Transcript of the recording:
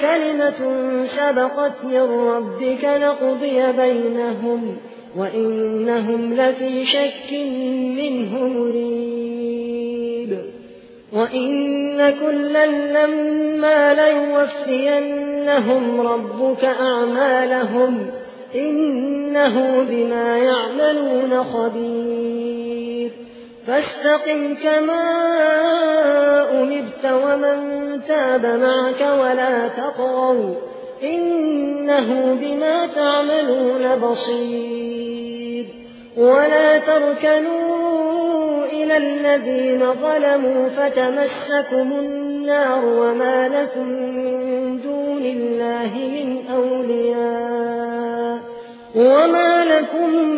كلمة سبقت من ربك لقضي بينهم وإنهم لفي شك منه مريب. وإن كلا لما ليوفينهم ربك أعمالهم إنه بما يعملون خبير. فاستقم كما أمرت ومن تاب معك ولا تطغوا إنه بما تعملون بصير. ولا تركنوا إلى الذين ظلموا فتمسكم النار وما لكم من دون الله من أولياء وما لكم